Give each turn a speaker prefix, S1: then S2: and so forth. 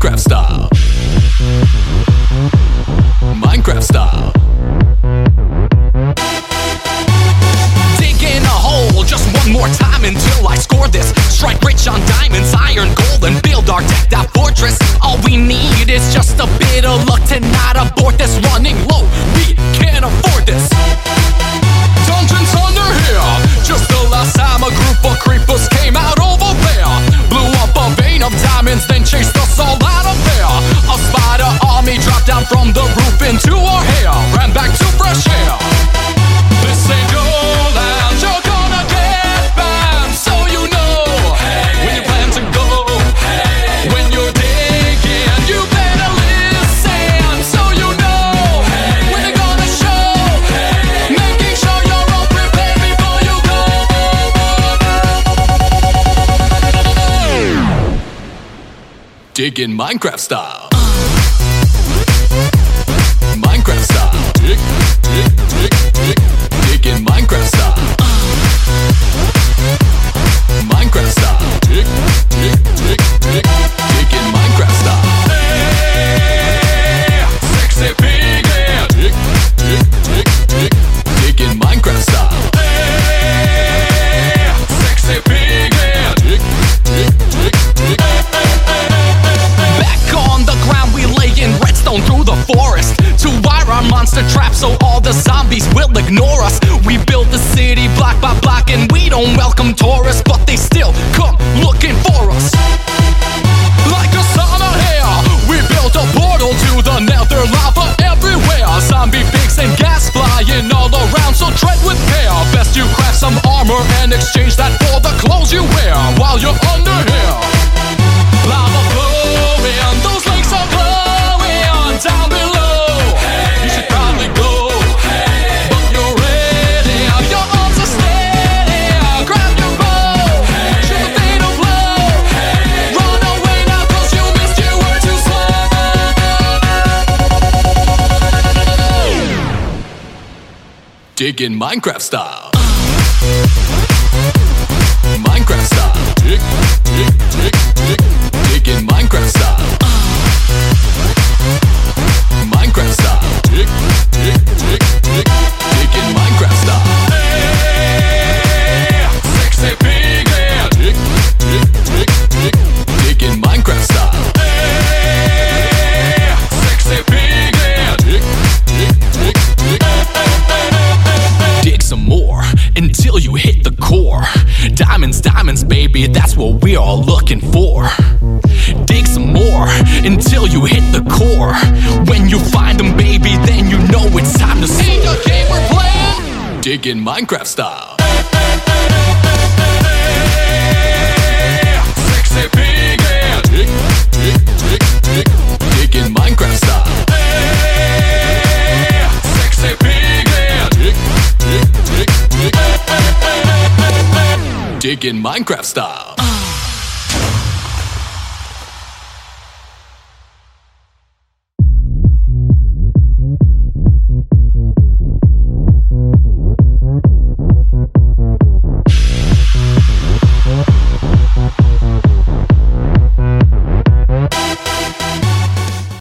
S1: style. Minecraft style. Digging a hole just one more time until I score this. Strike rich on diamonds, iron, gold, and build our decked out fortress. All we need is just a bit of luck to not abort this. Running low, Digging Minecraft style. Monster trap so all the zombies will ignore us. We build the city block by block, and we don't welcome tourists, but they still come looking for us. Like a sauna here, we built a portal to the nether lava everywhere. Zombie pigs and ghasts flying all around, so tread with care. Best you craft some armor and exchange that Digging Minecraft style. Diamonds, diamonds, baby, that's what we're all looking for. Dig some more until you hit the core. When you find them, baby, then you know it's time to see the game we're playing. Digging Minecraft style. digging Minecraft style.